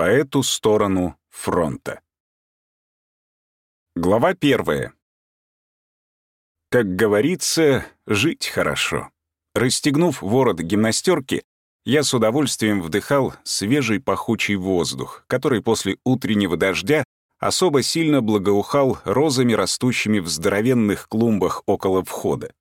по эту сторону фронта. Глава первая. Как говорится, жить хорошо. Расстегнув ворот гимнастерки, я с удовольствием вдыхал свежий пахучий воздух, который после утреннего дождя особо сильно благоухал розами, растущими в здоровенных клумбах около входа.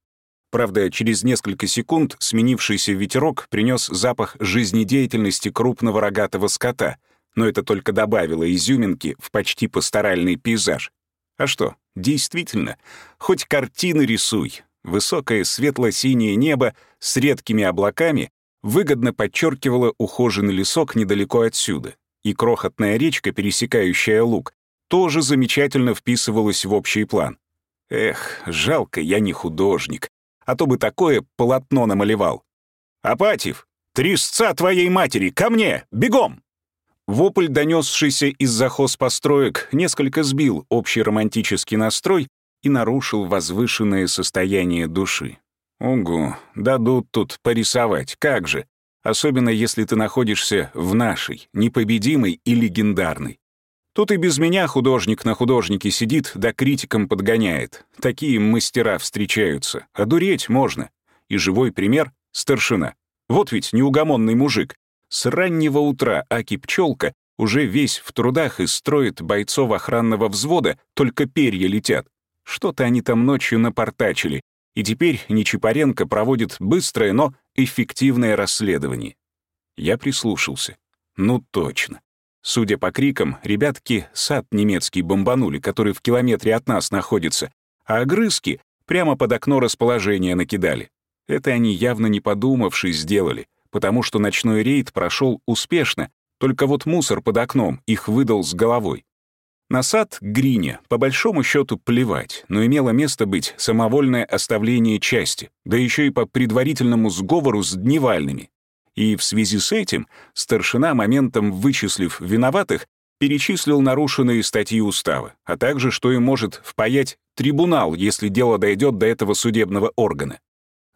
Правда, через несколько секунд сменившийся ветерок принес запах жизнедеятельности крупного рогатого скота, но это только добавило изюминки в почти пасторальный пейзаж. А что, действительно, хоть картины рисуй. Высокое светло-синее небо с редкими облаками выгодно подчеркивало ухоженный лесок недалеко отсюда, и крохотная речка, пересекающая луг, тоже замечательно вписывалась в общий план. Эх, жалко, я не художник, а то бы такое полотно намалевал. «Апатьев, трясца твоей матери, ко мне, бегом!» Вопль, донесшийся из-за хозпостроек, несколько сбил общий романтический настрой и нарушил возвышенное состояние души. Угу, дадут тут порисовать, как же. Особенно если ты находишься в нашей, непобедимой и легендарной. Тут и без меня художник на художнике сидит, да критикам подгоняет. Такие мастера встречаются. Одуреть можно. И живой пример — старшина. Вот ведь неугомонный мужик. С раннего утра Аки Пчелка уже весь в трудах и строит бойцов охранного взвода, только перья летят. Что-то они там ночью напортачили, и теперь Нечипаренко проводит быстрое, но эффективное расследование. Я прислушался. Ну точно. Судя по крикам, ребятки сад немецкий бомбанули, который в километре от нас находится, а огрызки прямо под окно расположения накидали. Это они явно не подумавшись сделали, потому что ночной рейд прошел успешно, только вот мусор под окном их выдал с головой. На сад Грине, по большому счету, плевать, но имело место быть самовольное оставление части, да еще и по предварительному сговору с дневальными. И в связи с этим старшина, моментом вычислив виноватых, перечислил нарушенные статьи устава, а также, что им может впаять трибунал, если дело дойдет до этого судебного органа.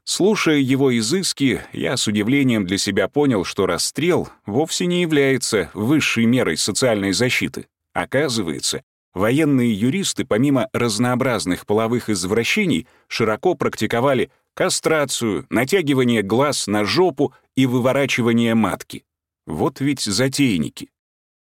Слушая его изыски, я с удивлением для себя понял, что расстрел вовсе не является высшей мерой социальной защиты. Оказывается, военные юристы, помимо разнообразных половых извращений, широко практиковали кастрацию, натягивание глаз на жопу и выворачивание матки. Вот ведь затейники.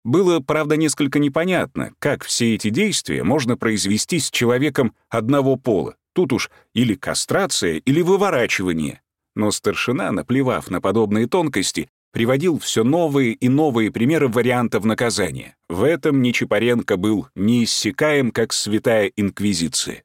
Было, правда, несколько непонятно, как все эти действия можно произвести с человеком одного пола. Тут уж или кастрация, или выворачивание. Но старшина, наплевав на подобные тонкости, приводил все новые и новые примеры вариантов наказания. В этом Нечипаренко был неиссякаем, как святая инквизиция.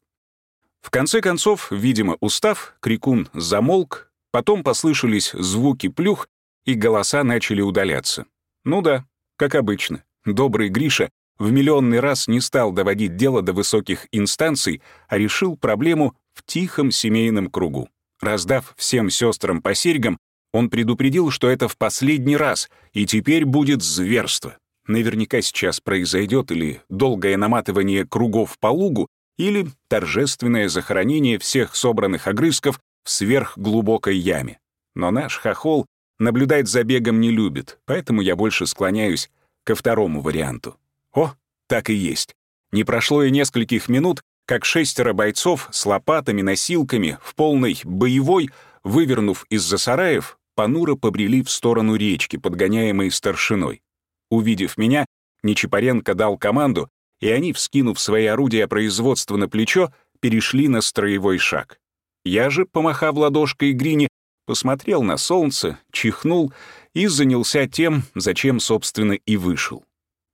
В конце концов, видимо, устав, крикун замолк, потом послышались звуки плюх, и голоса начали удаляться. Ну да, как обычно, добрый Гриша в миллионный раз не стал доводить дело до высоких инстанций, а решил проблему в тихом семейном кругу. Раздав всем сестрам по серьгам, он предупредил, что это в последний раз, и теперь будет зверство. Наверняка сейчас произойдет или долгое наматывание кругов по лугу, или торжественное захоронение всех собранных огрызков в сверхглубокой яме. Но наш хохол наблюдать за бегом не любит, поэтому я больше склоняюсь ко второму варианту. О, так и есть. Не прошло и нескольких минут, как шестеро бойцов с лопатами, носилками, в полной боевой, вывернув из-за сараев, понуро побрели в сторону речки, подгоняемой старшиной. Увидев меня, Нечипаренко дал команду, и они, вскинув свои орудия производства на плечо, перешли на строевой шаг. Я же, помахав ладошкой Грине, посмотрел на солнце, чихнул и занялся тем, зачем, собственно, и вышел.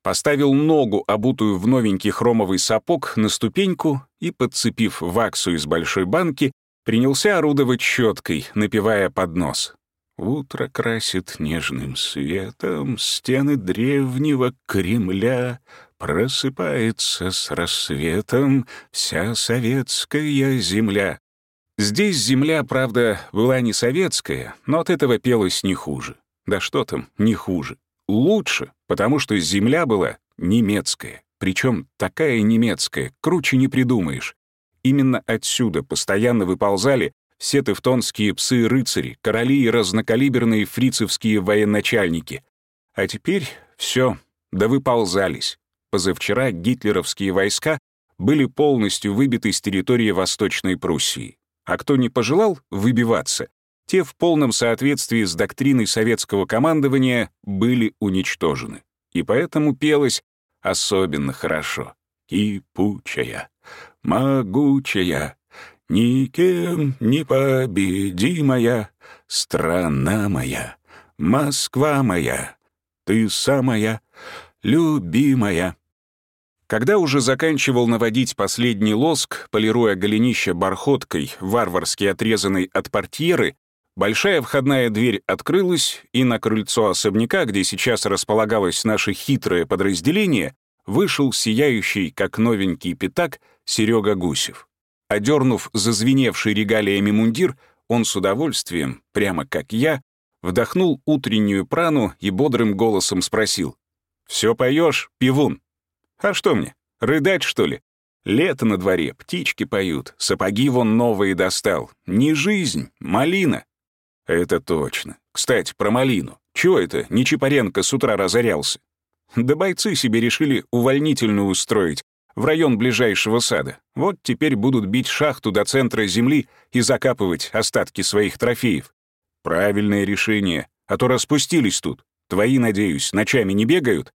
Поставил ногу, обутую в новенький хромовый сапог, на ступеньку и, подцепив ваксу из большой банки, принялся орудовать щеткой, напивая под нос. Утро красит нежным светом стены древнего Кремля, просыпается с рассветом вся советская земля. Здесь земля, правда, была не советская, но от этого пелось не хуже. Да что там, не хуже. Лучше, потому что земля была немецкая. Причем такая немецкая, круче не придумаешь. Именно отсюда постоянно выползали все тевтонские псы-рыцари, короли и разнокалиберные фрицевские военачальники. А теперь все, да выползались. Позавчера гитлеровские войска были полностью выбиты с территории Восточной Пруссии. А кто не пожелал выбиваться, те в полном соответствии с доктриной советского командования были уничтожены. И поэтому пелось особенно хорошо. «Кипучая, могучая, никем не победимая, страна моя, Москва моя, ты самая любимая». Когда уже заканчивал наводить последний лоск, полируя голенище бархоткой, варварски отрезанной от портьеры, большая входная дверь открылась, и на крыльцо особняка, где сейчас располагалось наше хитрое подразделение, вышел сияющий, как новенький пятак, Серега Гусев. Одернув зазвеневший регалиями мундир, он с удовольствием, прямо как я, вдохнул утреннюю прану и бодрым голосом спросил. «Все поешь, пивун?» А что мне, рыдать, что ли? Лето на дворе, птички поют, сапоги вон новые достал. Не жизнь, малина. Это точно. Кстати, про малину. Чего это Нечипаренко с утра разорялся? Да бойцы себе решили увольнительную устроить в район ближайшего сада. Вот теперь будут бить шахту до центра земли и закапывать остатки своих трофеев. Правильное решение, а то распустились тут. Твои, надеюсь, ночами не бегают?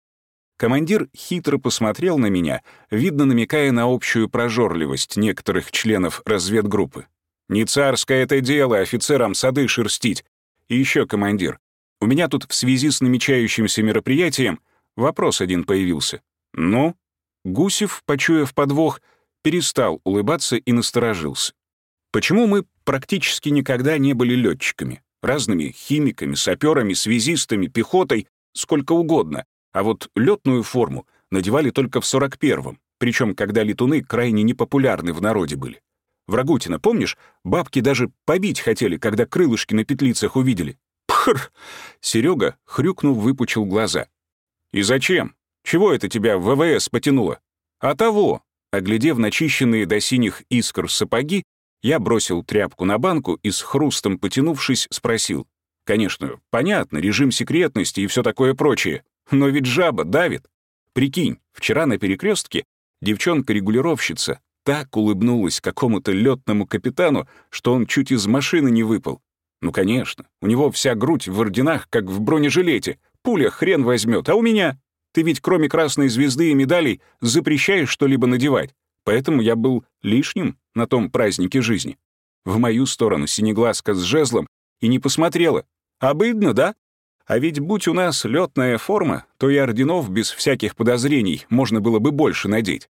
Командир хитро посмотрел на меня, видно намекая на общую прожорливость некоторых членов разведгруппы. «Не царское это дело офицерам сады шерстить. И еще, командир, у меня тут в связи с намечающимся мероприятием вопрос один появился. Ну?» Гусев, почуяв подвох, перестал улыбаться и насторожился. «Почему мы практически никогда не были летчиками? Разными химиками, саперами, связистами, пехотой, сколько угодно. А вот летную форму надевали только в 41-м, причем когда летуны крайне непопулярны в народе были. В Рагутино, помнишь, бабки даже побить хотели, когда крылышки на петлицах увидели. Пхр! Серега, хрюкнув, выпучил глаза. «И зачем? Чего это тебя в ВВС потянуло?» «А того!» Оглядев начищенные до синих искр сапоги, я бросил тряпку на банку и с хрустом потянувшись спросил. «Конечно, понятно, режим секретности и все такое прочее. Но ведь жаба давит. Прикинь, вчера на перекрестке девчонка-регулировщица так улыбнулась какому-то летному капитану, что он чуть из машины не выпал. Ну, конечно, у него вся грудь в орденах, как в бронежилете. Пуля хрен возьмет, а у меня? Ты ведь кроме красной звезды и медалей запрещаешь что-либо надевать. Поэтому я был лишним на том празднике жизни. В мою сторону синеглазка с жезлом и не посмотрела. Обыдно, да? А ведь будь у нас летная форма, то и орденов без всяких подозрений можно было бы больше надеть.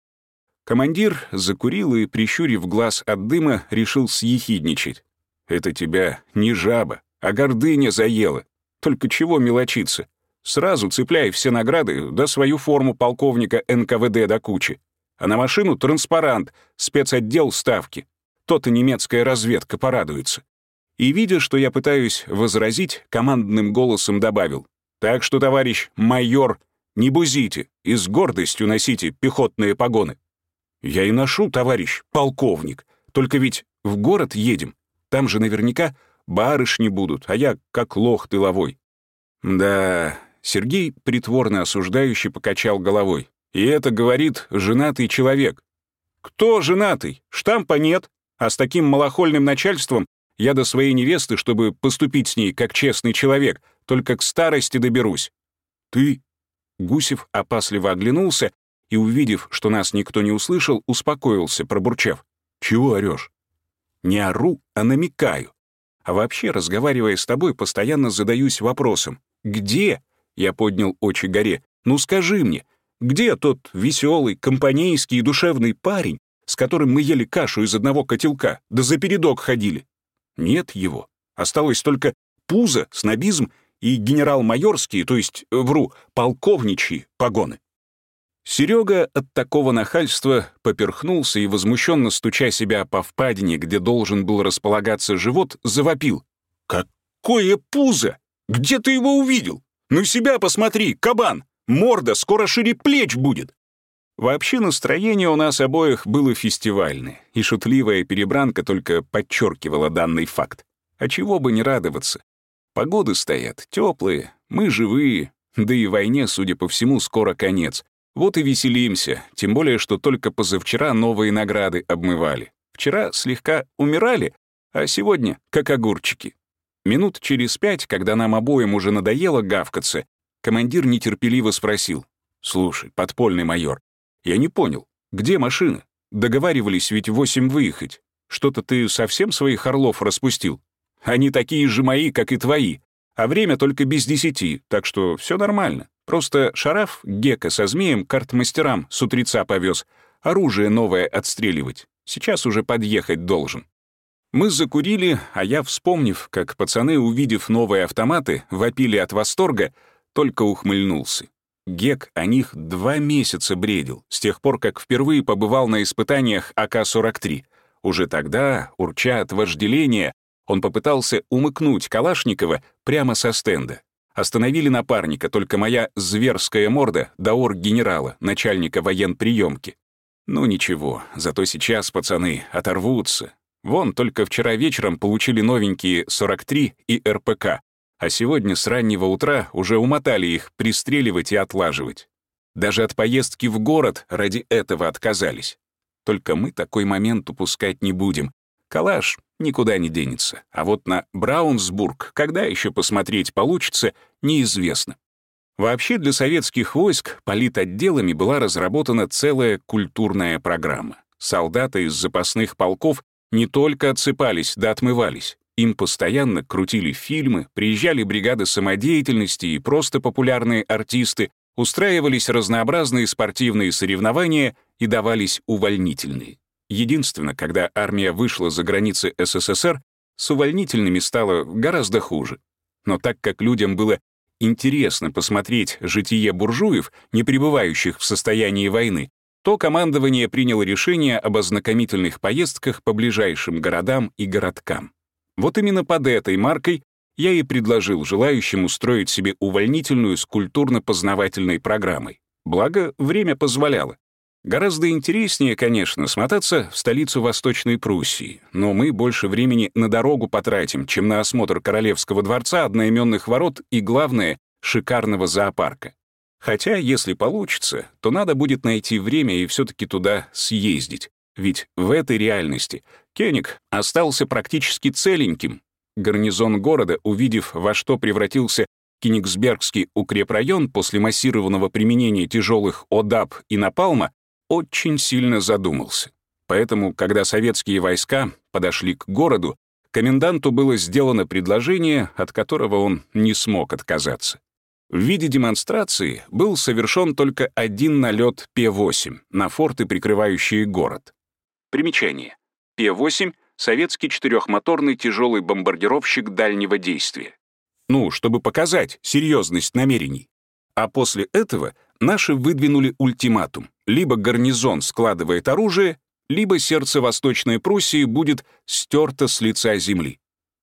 Командир закурил и, прищурив глаз от дыма, решил съехидничать. «Это тебя не жаба, а гордыня заела. Только чего мелочиться? Сразу цепляй все награды, да свою форму полковника НКВД до кучи. А на машину транспарант, спецотдел ставки. То-то немецкая разведка порадуется и, видя, что я пытаюсь возразить, командным голосом добавил. «Так что, товарищ майор, не бузите и с гордостью носите пехотные погоны». «Я и ношу, товарищ полковник, только ведь в город едем, там же наверняка барышни будут, а я как лох тыловой». «Да...» — Сергей притворно осуждающий покачал головой. «И это говорит женатый человек». «Кто женатый? Штампа нет, а с таким малохольным начальством я до своей невесты, чтобы поступить с ней как честный человек, только к старости доберусь. Ты...» Гусев опасливо оглянулся и, увидев, что нас никто не услышал, успокоился, пробурчав. «Чего орёшь?» «Не ору, а намекаю. А вообще, разговаривая с тобой, постоянно задаюсь вопросом. Где?» Я поднял очи горе. «Ну скажи мне, где тот веселый, компанейский и душевный парень, с которым мы ели кашу из одного котелка, да за передок ходили? Нет его. Осталось только пузо, снобизм и генерал-майорские, то есть, э, вру, полковничьи погоны. Серега от такого нахальства поперхнулся и, возмущенно стуча себя по впадине, где должен был располагаться живот, завопил. «Какое пузо! Где ты его увидел? Ну себя посмотри, кабан! Морда скоро шире плеч будет!» Вообще настроение у нас обоих было фестивальное, и шутливая перебранка только подчеркивала данный факт. А чего бы не радоваться? Погоды стоят теплые, мы живые, Да и войне, судя по всему, скоро конец. Вот и веселимся, тем более, что только позавчера новые награды обмывали. Вчера слегка умирали, а сегодня как огурчики. Минут через пять, когда нам обоим уже надоело гавкаться, командир нетерпеливо спросил. «Слушай, подпольный майор, я не понял, где машины? Договаривались ведь восемь выехать. Что-то ты совсем своих орлов распустил? Они такие же мои, как и твои. А время только без десяти, так что все нормально. Просто Шараф Гека со змеем картмастерам с утреца повез. Оружие новое отстреливать. Сейчас уже подъехать должен. Мы закурили, а я, вспомнив, как пацаны, увидев новые автоматы, вопили от восторга, только ухмыльнулся. Гек о них два месяца бредил, с тех пор, как впервые побывал на испытаниях АК-43. Уже тогда, урча от вожделения, он попытался умыкнуть Калашникова прямо со стенда. Остановили напарника только моя зверская морда до орг-генерала, начальника военприемки. Ну ничего, зато сейчас пацаны оторвутся. Вон, только вчера вечером получили новенькие 43 и РПК, а сегодня с раннего утра уже умотали их пристреливать и отлаживать. Даже от поездки в город ради этого отказались. Только мы такой момент упускать не будем. Калаш никуда не денется. А вот на Браунсбург, когда еще посмотреть получится, неизвестно. Вообще для советских войск политотделами была разработана целая культурная программа. Солдаты из запасных полков не только отсыпались да отмывались, им постоянно крутили фильмы, приезжали бригады самодеятельности и просто популярные артисты, устраивались разнообразные спортивные соревнования и давались увольнительные. Единственное, когда армия вышла за границы СССР, с увольнительными стало гораздо хуже. Но так как людям было интересно посмотреть житие буржуев, не пребывающих в состоянии войны, то командование приняло решение об ознакомительных поездках по ближайшим городам и городкам. Вот именно под этой маркой я и предложил желающим устроить себе увольнительную с культурно-познавательной программой. Благо, время позволяло. Гораздо интереснее, конечно, смотаться в столицу Восточной Пруссии, но мы больше времени на дорогу потратим, чем на осмотр Королевского дворца, одноименных ворот и, главное, шикарного зоопарка. Хотя, если получится, то надо будет найти время и все таки туда съездить. Ведь в этой реальности Кеник остался практически целеньким. Гарнизон города, увидев, во что превратился Кенигсбергский укрепрайон после массированного применения тяжелых ОДАП и напалма, очень сильно задумался. Поэтому, когда советские войска подошли к городу, коменданту было сделано предложение, от которого он не смог отказаться. В виде демонстрации был совершен только один налет Пе-8 на форты, прикрывающие город. Примечание. Пе-8 — советский четырехмоторный тяжелый бомбардировщик дальнего действия. Ну, чтобы показать серьезность намерений. А после этого наши выдвинули ультиматум. Либо гарнизон складывает оружие, либо сердце Восточной Пруссии будет стерто с лица земли.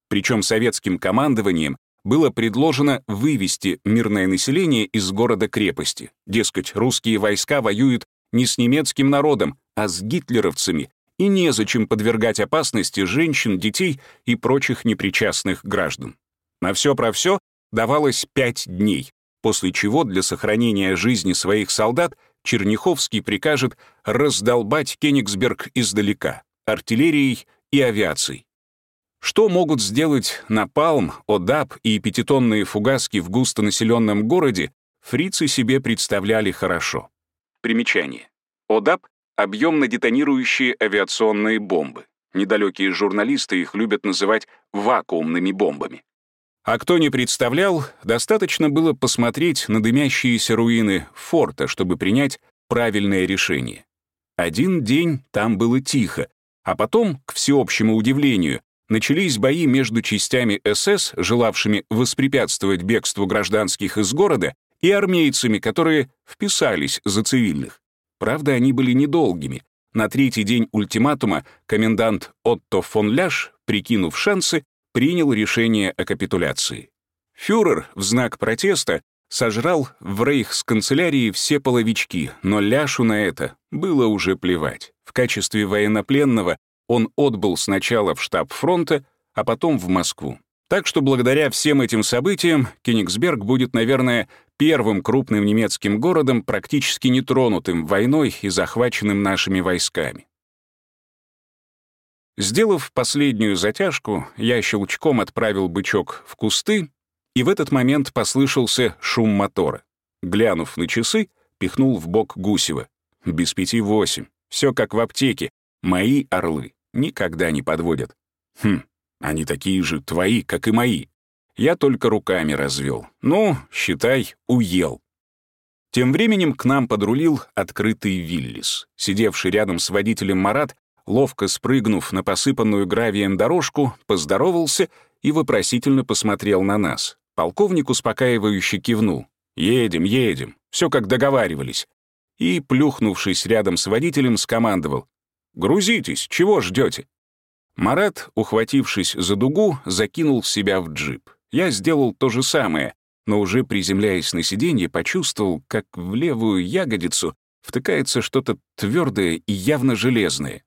Причем советским командованием было предложено вывести мирное население из города-крепости. Дескать, русские войска воюют не с немецким народом, а с гитлеровцами, и незачем подвергать опасности женщин, детей и прочих непричастных граждан. На все про все давалось пять дней, после чего для сохранения жизни своих солдат Черняховский прикажет раздолбать Кенигсберг издалека, артиллерией и авиацией. Что могут сделать Напалм, ОДАП и пятитонные фугаски в густонаселенном городе, фрицы себе представляли хорошо. Примечание. ОДАП объемно-детонирующие авиационные бомбы. Недалекие журналисты их любят называть вакуумными бомбами. А кто не представлял, достаточно было посмотреть на дымящиеся руины форта, чтобы принять правильное решение. Один день там было тихо, а потом, к всеобщему удивлению, начались бои между частями СС, желавшими воспрепятствовать бегству гражданских из города, и армейцами, которые вписались за цивильных. Правда, они были недолгими. На третий день ультиматума комендант Отто фон Ляш, прикинув шансы, принял решение о капитуляции. Фюрер в знак протеста сожрал в рейхсканцелярии все половички, но Ляшу на это было уже плевать. В качестве военнопленного он отбыл сначала в штаб фронта, а потом в Москву. Так что благодаря всем этим событиям Кенигсберг будет, наверное, первым крупным немецким городом, практически нетронутым войной и захваченным нашими войсками. Сделав последнюю затяжку, я щелчком отправил бычок в кусты, и в этот момент послышался шум мотора. Глянув на часы, пихнул в бок Гусева. Без пяти восемь. Все как в аптеке. Мои орлы никогда не подводят. Хм, они такие же твои, как и мои. Я только руками развел. Ну, считай, уел. Тем временем к нам подрулил открытый Виллис. Сидевший рядом с водителем Марат ловко спрыгнув на посыпанную гравием дорожку, поздоровался и вопросительно посмотрел на нас. Полковник успокаивающе кивнул. «Едем, едем, все как договаривались». И, плюхнувшись рядом с водителем, скомандовал. «Грузитесь, чего ждете? Марат, ухватившись за дугу, закинул себя в джип. Я сделал то же самое, но уже приземляясь на сиденье, почувствовал, как в левую ягодицу втыкается что-то твердое и явно железное.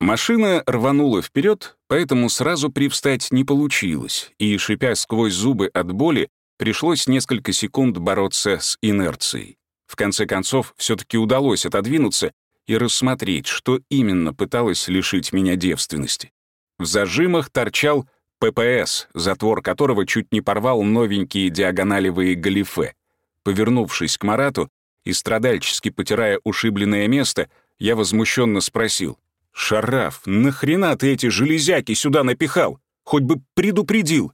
Машина рванула вперед, поэтому сразу привстать не получилось, и, шипя сквозь зубы от боли, пришлось несколько секунд бороться с инерцией. В конце концов, все таки удалось отодвинуться и рассмотреть, что именно пыталось лишить меня девственности. В зажимах торчал ППС, затвор которого чуть не порвал новенькие диагоналевые галифе. Повернувшись к Марату и страдальчески потирая ушибленное место, я возмущенно спросил, «Шараф, нахрена ты эти железяки сюда напихал? Хоть бы предупредил!»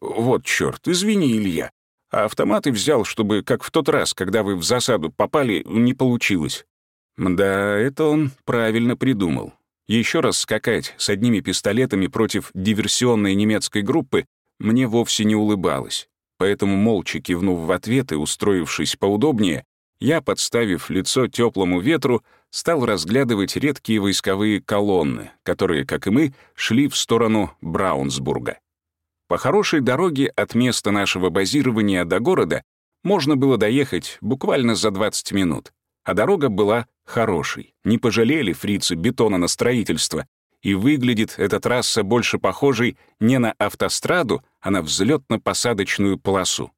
«Вот черт, извини, Илья. А автоматы взял, чтобы, как в тот раз, когда вы в засаду попали, не получилось». Да, это он правильно придумал. Еще раз скакать с одними пистолетами против диверсионной немецкой группы мне вовсе не улыбалось. Поэтому, молча кивнув в ответ и устроившись поудобнее, я, подставив лицо теплому ветру, стал разглядывать редкие войсковые колонны, которые, как и мы, шли в сторону Браунсбурга. По хорошей дороге от места нашего базирования до города можно было доехать буквально за 20 минут, а дорога была хорошей. Не пожалели фрицы бетона на строительство, и выглядит эта трасса больше похожей не на автостраду, а на взлетно-посадочную полосу.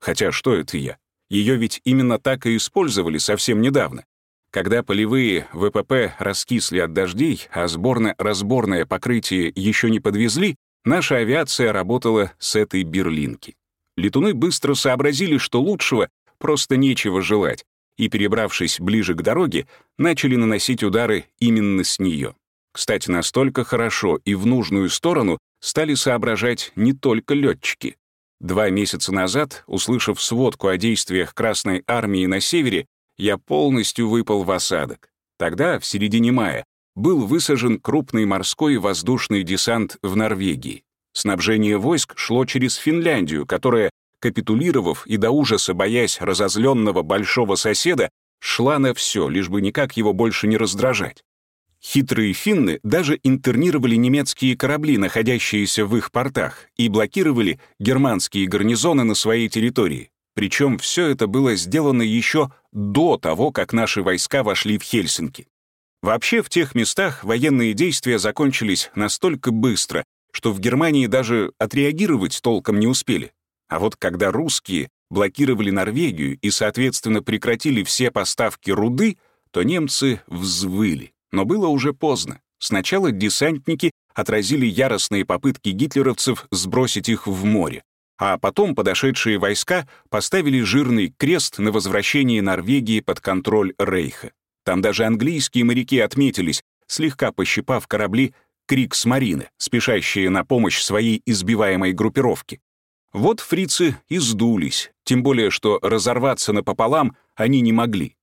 Хотя что это я? Ее ведь именно так и использовали совсем недавно. Когда полевые ВПП раскисли от дождей, а сборно-разборное покрытие еще не подвезли, наша авиация работала с этой берлинки. Летуны быстро сообразили, что лучшего просто нечего желать, и, перебравшись ближе к дороге, начали наносить удары именно с нее. Кстати, настолько хорошо и в нужную сторону стали соображать не только летчики. Два месяца назад, услышав сводку о действиях Красной Армии на севере, я полностью выпал в осадок. Тогда, в середине мая, был высажен крупный морской и воздушный десант в Норвегии. Снабжение войск шло через Финляндию, которая, капитулировав и до ужаса боясь разозленного большого соседа, шла на все, лишь бы никак его больше не раздражать. Хитрые финны даже интернировали немецкие корабли, находящиеся в их портах, и блокировали германские гарнизоны на своей территории. Причем все это было сделано еще до того, как наши войска вошли в Хельсинки. Вообще, в тех местах военные действия закончились настолько быстро, что в Германии даже отреагировать толком не успели. А вот когда русские блокировали Норвегию и, соответственно, прекратили все поставки руды, то немцы взвыли. Но было уже поздно. Сначала десантники отразили яростные попытки гитлеровцев сбросить их в море а потом подошедшие войска поставили жирный крест на возвращении Норвегии под контроль Рейха. Там даже английские моряки отметились, слегка пощипав корабли Крикс-Марины, спешащие на помощь своей избиваемой группировке. Вот фрицы и сдулись, тем более что разорваться напополам они не могли.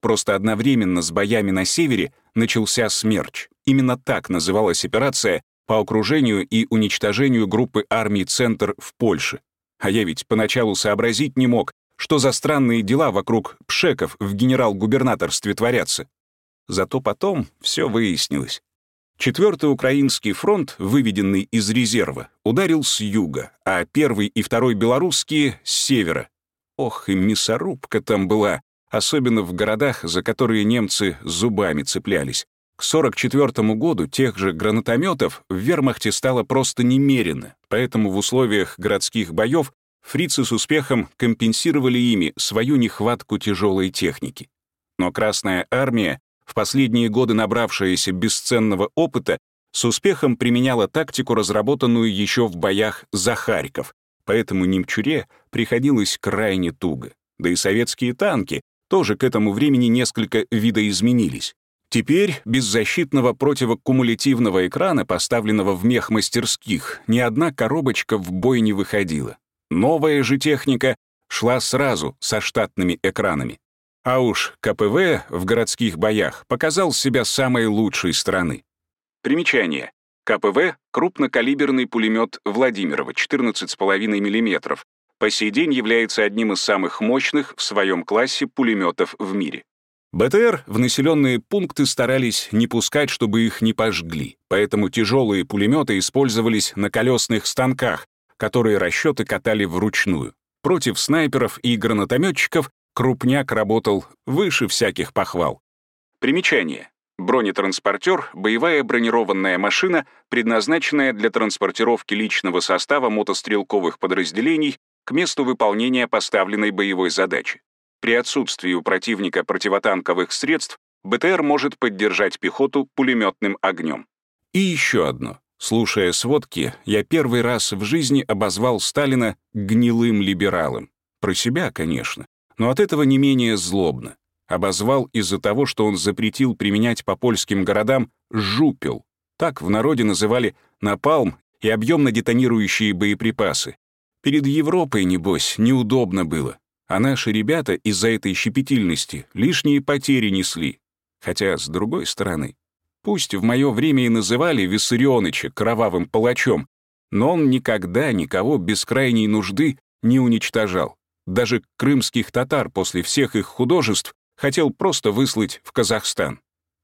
Просто одновременно с боями на севере начался смерч. Именно так называлась операция, по окружению и уничтожению группы армий «Центр» в Польше. А я ведь поначалу сообразить не мог, что за странные дела вокруг пшеков в генерал-губернаторстве творятся. Зато потом все выяснилось. Четвертый Украинский фронт, выведенный из резерва, ударил с юга, а первый и второй белорусские — с севера. Ох, и мясорубка там была, особенно в городах, за которые немцы зубами цеплялись. К 1944 году тех же гранатометов в вермахте стало просто немерено, поэтому в условиях городских боев фрицы с успехом компенсировали ими свою нехватку тяжелой техники. Но Красная Армия, в последние годы набравшаяся бесценного опыта, с успехом применяла тактику, разработанную еще в боях за Харьков, поэтому Немчуре приходилось крайне туго. Да и советские танки тоже к этому времени несколько видоизменились. Теперь без защитного противокумулятивного экрана, поставленного в мех мастерских, ни одна коробочка в бой не выходила. Новая же техника шла сразу со штатными экранами. А уж КПВ в городских боях показал себя самой лучшей стороны. Примечание. КПВ — крупнокалиберный пулемет Владимирова, 14,5 мм. По сей день является одним из самых мощных в своем классе пулеметов в мире. БТР в населенные пункты старались не пускать, чтобы их не пожгли, поэтому тяжелые пулеметы использовались на колесных станках, которые расчеты катали вручную. Против снайперов и гранатометчиков крупняк работал выше всяких похвал. Примечание. Бронетранспортер — боевая бронированная машина, предназначенная для транспортировки личного состава мотострелковых подразделений к месту выполнения поставленной боевой задачи. При отсутствии у противника противотанковых средств БТР может поддержать пехоту пулеметным огнем. И еще одно. Слушая сводки, я первый раз в жизни обозвал Сталина гнилым либералом. Про себя, конечно, но от этого не менее злобно. Обозвал из-за того, что он запретил применять по польским городам «жупел». Так в народе называли напалм и объемно детонирующие боеприпасы. Перед Европой, небось, неудобно было а наши ребята из-за этой щепетильности лишние потери несли. Хотя, с другой стороны, пусть в мое время и называли Виссарионыча кровавым палачом, но он никогда никого без крайней нужды не уничтожал. Даже крымских татар после всех их художеств хотел просто выслать в Казахстан.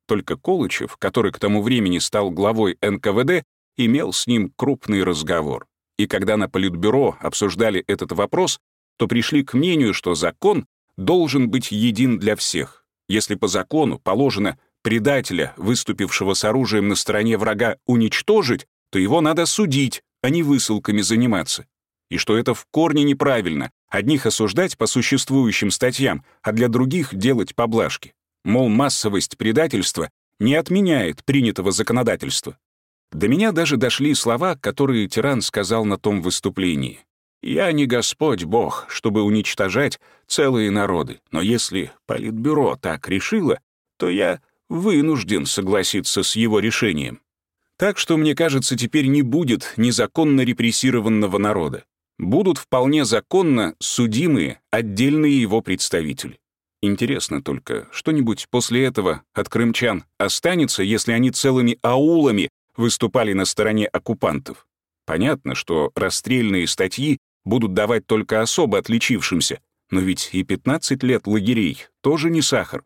Только Колычев, который к тому времени стал главой НКВД, имел с ним крупный разговор. И когда на Политбюро обсуждали этот вопрос, то пришли к мнению, что закон должен быть един для всех. Если по закону положено предателя, выступившего с оружием на стороне врага, уничтожить, то его надо судить, а не высылками заниматься. И что это в корне неправильно, одних осуждать по существующим статьям, а для других делать поблажки. Мол, массовость предательства не отменяет принятого законодательства. До меня даже дошли слова, которые тиран сказал на том выступлении. Я не Господь Бог, чтобы уничтожать целые народы, но если Политбюро так решило, то я вынужден согласиться с его решением. Так что, мне кажется, теперь не будет незаконно репрессированного народа. Будут вполне законно судимые отдельные его представители. Интересно только, что-нибудь после этого от крымчан останется, если они целыми аулами выступали на стороне оккупантов? Понятно, что расстрельные статьи будут давать только особо отличившимся, но ведь и 15 лет лагерей тоже не сахар.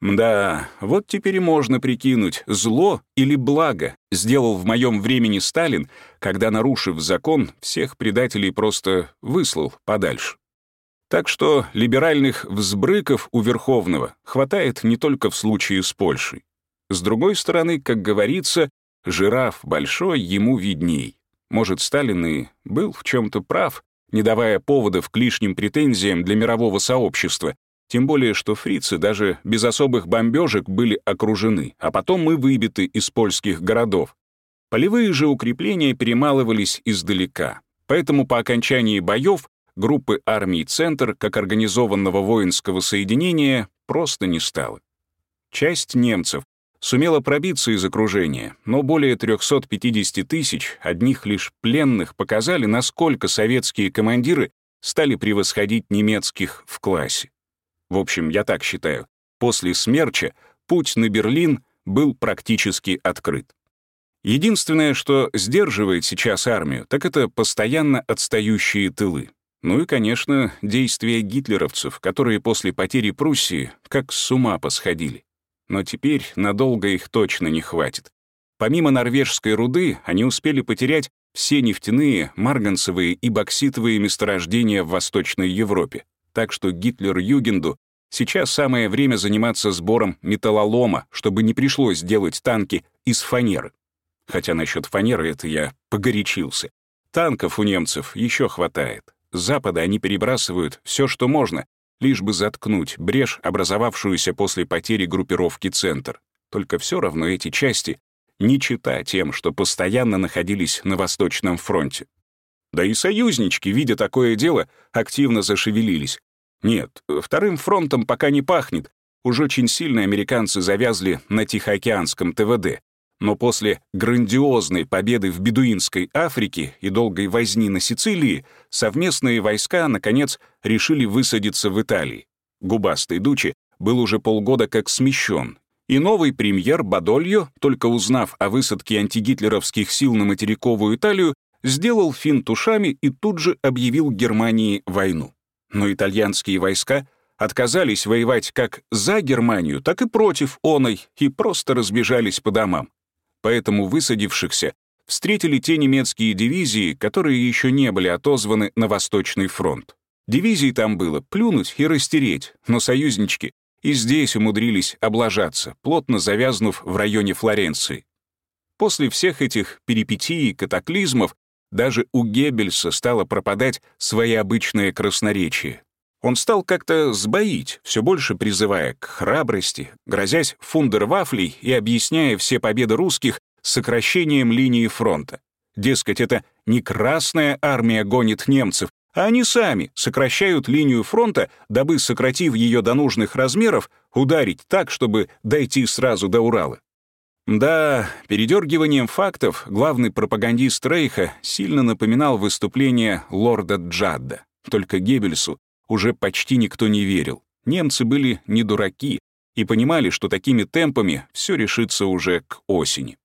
Да, вот теперь и можно прикинуть, зло или благо сделал в моем времени Сталин, когда, нарушив закон, всех предателей просто выслал подальше. Так что либеральных взбрыков у Верховного хватает не только в случае с Польшей. С другой стороны, как говорится, жираф большой ему видней. Может, Сталин и был в чем-то прав, не давая поводов к лишним претензиям для мирового сообщества, тем более что фрицы даже без особых бомбежек были окружены, а потом мы выбиты из польских городов. Полевые же укрепления перемалывались издалека, поэтому по окончании боев группы армий «Центр» как организованного воинского соединения просто не стало. Часть немцев сумела пробиться из окружения, но более 350 тысяч одних лишь пленных показали, насколько советские командиры стали превосходить немецких в классе. В общем, я так считаю, после смерча путь на Берлин был практически открыт. Единственное, что сдерживает сейчас армию, так это постоянно отстающие тылы. Ну и, конечно, действия гитлеровцев, которые после потери Пруссии как с ума посходили но теперь надолго их точно не хватит. Помимо норвежской руды, они успели потерять все нефтяные, марганцевые и бокситовые месторождения в Восточной Европе. Так что Гитлер-Югенду сейчас самое время заниматься сбором металлолома, чтобы не пришлось делать танки из фанеры. Хотя насчет фанеры это я погорячился. Танков у немцев еще хватает. С запада они перебрасывают все, что можно, лишь бы заткнуть брешь, образовавшуюся после потери группировки «Центр». Только все равно эти части не чита тем, что постоянно находились на Восточном фронте. Да и союзнички, видя такое дело, активно зашевелились. Нет, вторым фронтом пока не пахнет. Уж очень сильно американцы завязли на Тихоокеанском ТВД. Но после грандиозной победы в Бедуинской Африке и долгой возни на Сицилии совместные войска, наконец, решили высадиться в Италии. Губастый Дучи был уже полгода как смещен, и новый премьер Бадольо, только узнав о высадке антигитлеровских сил на материковую Италию, сделал финт ушами и тут же объявил Германии войну. Но итальянские войска отказались воевать как за Германию, так и против оной и просто разбежались по домам. Поэтому высадившихся встретили те немецкие дивизии, которые еще не были отозваны на Восточный фронт. Дивизий там было плюнуть и растереть, но союзнички и здесь умудрились облажаться, плотно завязнув в районе Флоренции. После всех этих перипетий и катаклизмов даже у Геббельса стало пропадать своеобычное красноречие. Он стал как-то сбоить, все больше призывая к храбрости, грозясь фундервафлей и объясняя все победы русских сокращением линии фронта. Дескать, это не Красная армия гонит немцев, а они сами сокращают линию фронта, дабы, сократив ее до нужных размеров, ударить так, чтобы дойти сразу до Урала. Да, передергиванием фактов главный пропагандист Рейха сильно напоминал выступление лорда Джадда. Только Геббельсу уже почти никто не верил. Немцы были не дураки и понимали, что такими темпами все решится уже к осени.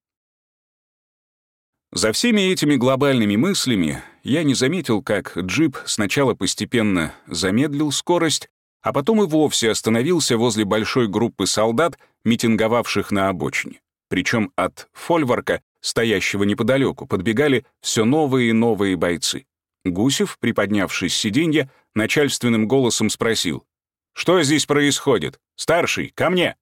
За всеми этими глобальными мыслями я не заметил, как джип сначала постепенно замедлил скорость, а потом и вовсе остановился возле большой группы солдат, митинговавших на обочине. Причем от фольварка, стоящего неподалеку, подбегали все новые и новые бойцы. Гусев, приподнявшись с сиденья, начальственным голосом спросил. «Что здесь происходит? Старший, ко мне!»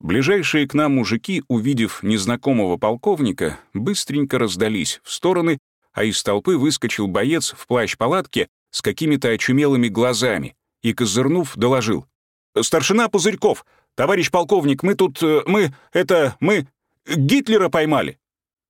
Ближайшие к нам мужики, увидев незнакомого полковника, быстренько раздались в стороны, а из толпы выскочил боец в плащ-палатке с какими-то очумелыми глазами и, козырнув, доложил. «Старшина Пузырьков! Товарищ полковник, мы тут... Э, мы... это... мы... Гитлера поймали!»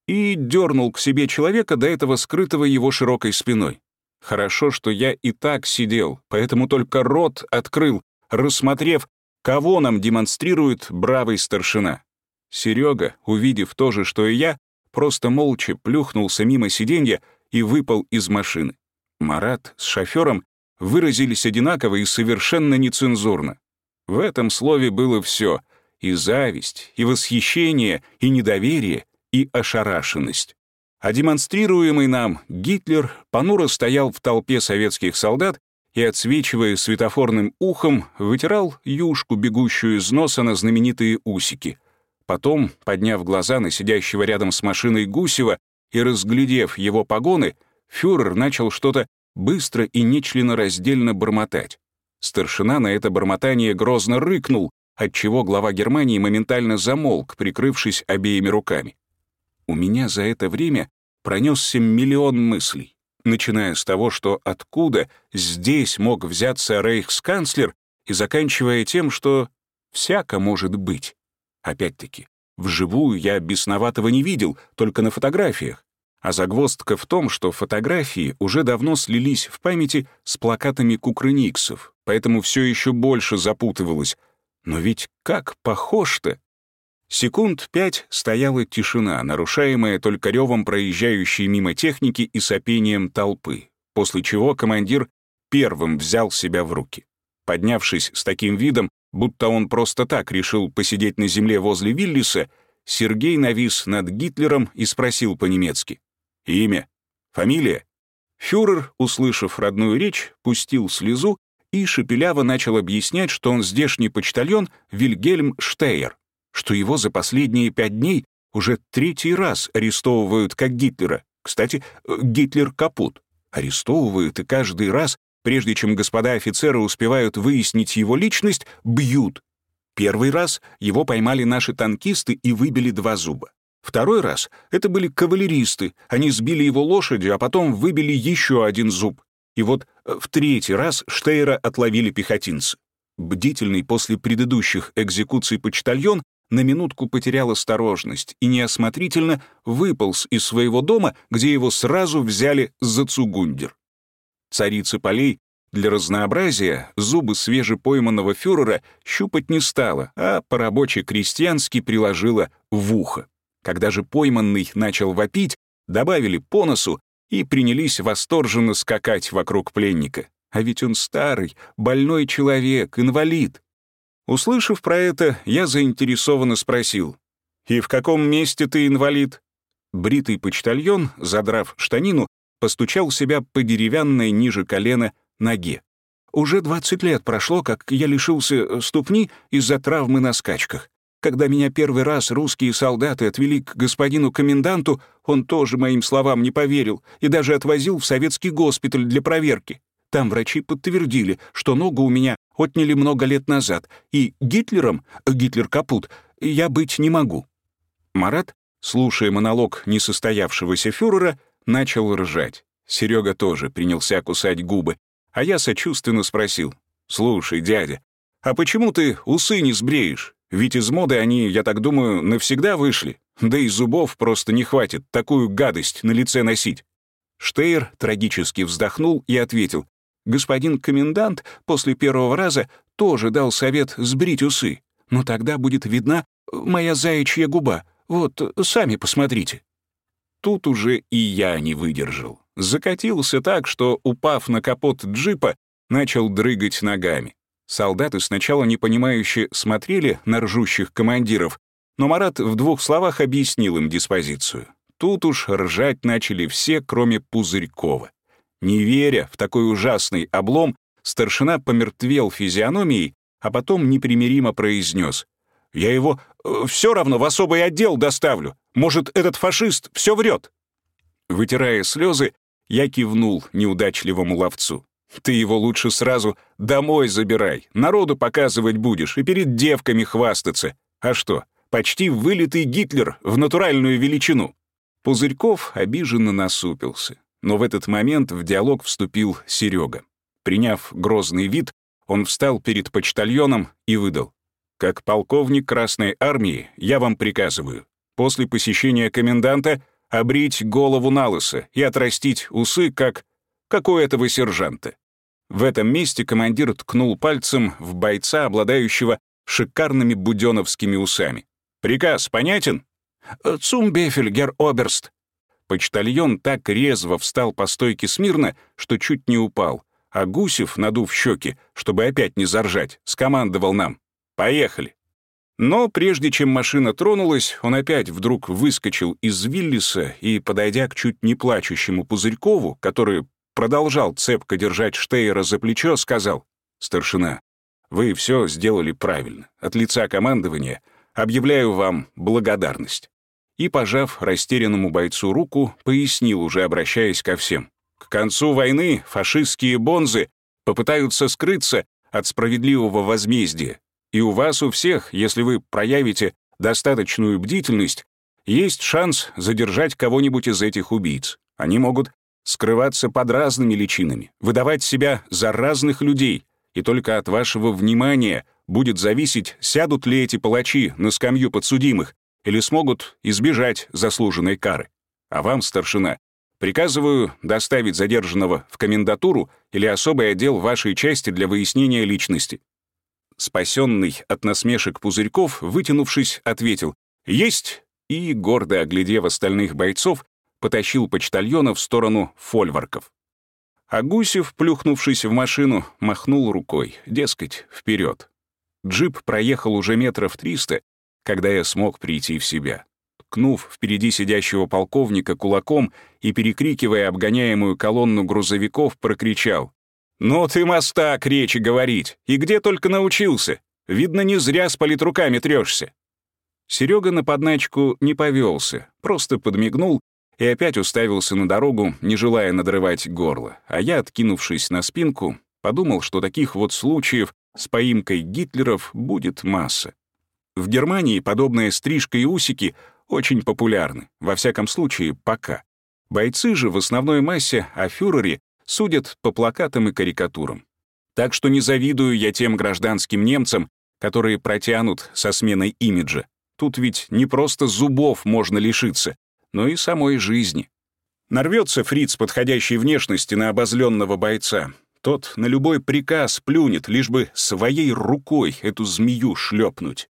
И дернул к себе человека, до этого скрытого его широкой спиной. Хорошо, что я и так сидел, поэтому только рот открыл, рассмотрев, кого нам демонстрирует бравый старшина. Серега, увидев то же, что и я, просто молча плюхнулся мимо сиденья и выпал из машины. Марат с шофером выразились одинаково и совершенно нецензурно. В этом слове было все — и зависть, и восхищение, и недоверие, и ошарашенность. А демонстрируемый нам Гитлер понуро стоял в толпе советских солдат и, отсвечивая светофорным ухом, вытирал юшку, бегущую из носа на знаменитые усики — Потом, подняв глаза на сидящего рядом с машиной Гусева и разглядев его погоны, фюрер начал что-то быстро и нечленораздельно бормотать. Старшина на это бормотание грозно рыкнул, отчего глава Германии моментально замолк, прикрывшись обеими руками. У меня за это время пронесся миллион мыслей, начиная с того, что откуда здесь мог взяться рейхсканцлер, и заканчивая тем, что всяко может быть. Опять-таки, вживую я бесноватого не видел, только на фотографиях. А загвоздка в том, что фотографии уже давно слились в памяти с плакатами кукрыниксов, поэтому все еще больше запутывалось. Но ведь как похож-то! Секунд пять стояла тишина, нарушаемая только ревом проезжающей мимо техники и сопением толпы, после чего командир первым взял себя в руки. Поднявшись с таким видом, будто он просто так решил посидеть на земле возле Виллиса, Сергей навис над Гитлером и спросил по-немецки. «Имя? Фамилия?» Фюрер, услышав родную речь, пустил слезу и шепеляво начал объяснять, что он здешний почтальон Вильгельм Штейер, что его за последние пять дней уже третий раз арестовывают как Гитлера. Кстати, э, Гитлер капут. Арестовывают и каждый раз Прежде чем господа офицеры успевают выяснить его личность, бьют. Первый раз его поймали наши танкисты и выбили два зуба. Второй раз это были кавалеристы, они сбили его лошадью, а потом выбили еще один зуб. И вот э, в третий раз Штейра отловили пехотинцы. Бдительный после предыдущих экзекуций почтальон на минутку потерял осторожность и неосмотрительно выполз из своего дома, где его сразу взяли за цугундер. Царица полей для разнообразия зубы свежепойманного фюрера щупать не стала, а по-рабоче-крестьянски приложила в ухо. Когда же пойманный начал вопить, добавили по носу и принялись восторженно скакать вокруг пленника. А ведь он старый, больной человек, инвалид. Услышав про это, я заинтересованно спросил, «И в каком месте ты инвалид?» Бритый почтальон, задрав штанину, постучал себя по деревянной ниже колена ноге. «Уже 20 лет прошло, как я лишился э, ступни из-за травмы на скачках. Когда меня первый раз русские солдаты отвели к господину коменданту, он тоже моим словам не поверил и даже отвозил в советский госпиталь для проверки. Там врачи подтвердили, что ногу у меня отняли много лет назад, и Гитлером, Гитлер капут, я быть не могу». Марат, слушая монолог несостоявшегося фюрера, начал ржать. Серега тоже принялся кусать губы, а я сочувственно спросил. «Слушай, дядя, а почему ты усы не сбреешь? Ведь из моды они, я так думаю, навсегда вышли. Да и зубов просто не хватит такую гадость на лице носить». Штейр трагически вздохнул и ответил. «Господин комендант после первого раза тоже дал совет сбрить усы, но тогда будет видна моя заячья губа. Вот, сами посмотрите». Тут уже и я не выдержал. Закатился так, что, упав на капот джипа, начал дрыгать ногами. Солдаты сначала непонимающе смотрели на ржущих командиров, но Марат в двух словах объяснил им диспозицию. Тут уж ржать начали все, кроме Пузырькова. Не веря в такой ужасный облом, старшина помертвел физиономией, а потом непримиримо произнес. «Я его э, все равно в особый отдел доставлю. Может, этот фашист все врет?» Вытирая слезы, я кивнул неудачливому ловцу. «Ты его лучше сразу домой забирай, народу показывать будешь и перед девками хвастаться. А что, почти вылитый Гитлер в натуральную величину». Пузырьков обиженно насупился. Но в этот момент в диалог вступил Серега. Приняв грозный вид, он встал перед почтальоном и выдал. «Как полковник Красной Армии я вам приказываю, после посещения коменданта обрить голову на и отрастить усы, как, как у этого сержанта». В этом месте командир ткнул пальцем в бойца, обладающего шикарными буденовскими усами. «Приказ понятен?» «Цумбефель, гер Оберст», Почтальон так резво встал по стойке смирно, что чуть не упал, а Гусев, надув щеки, чтобы опять не заржать, скомандовал нам «Поехали». Но прежде чем машина тронулась, он опять вдруг выскочил из Виллиса и, подойдя к чуть не плачущему Пузырькову, который продолжал цепко держать Штейера за плечо, сказал «Старшина, вы все сделали правильно. От лица командования объявляю вам благодарность и, пожав растерянному бойцу руку, пояснил, уже обращаясь ко всем. К концу войны фашистские бонзы попытаются скрыться от справедливого возмездия, и у вас у всех, если вы проявите достаточную бдительность, есть шанс задержать кого-нибудь из этих убийц. Они могут скрываться под разными личинами, выдавать себя за разных людей, и только от вашего внимания будет зависеть, сядут ли эти палачи на скамью подсудимых или смогут избежать заслуженной кары. А вам, старшина, приказываю доставить задержанного в комендатуру или особый отдел вашей части для выяснения личности». Спасенный от насмешек Пузырьков, вытянувшись, ответил «Есть!» и, гордо оглядев остальных бойцов, потащил почтальона в сторону фольварков. А Гусев, плюхнувшись в машину, махнул рукой, дескать, вперед. Джип проехал уже метров триста когда я смог прийти в себя. Ткнув впереди сидящего полковника кулаком и перекрикивая обгоняемую колонну грузовиков, прокричал. «Ну ты мастак речи говорить! И где только научился! Видно, не зря с политруками трёшься!» Серега на подначку не повелся, просто подмигнул и опять уставился на дорогу, не желая надрывать горло, а я, откинувшись на спинку, подумал, что таких вот случаев с поимкой Гитлеров будет масса. В Германии подобная стрижка и усики очень популярны, во всяком случае, пока. Бойцы же в основной массе о фюрере Судят по плакатам и карикатурам. Так что не завидую я тем гражданским немцам, которые протянут со сменой имиджа. Тут ведь не просто зубов можно лишиться, но и самой жизни. Нарвется фриц подходящей внешности на обозленного бойца. Тот на любой приказ плюнет, лишь бы своей рукой эту змею шлепнуть.